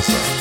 casa.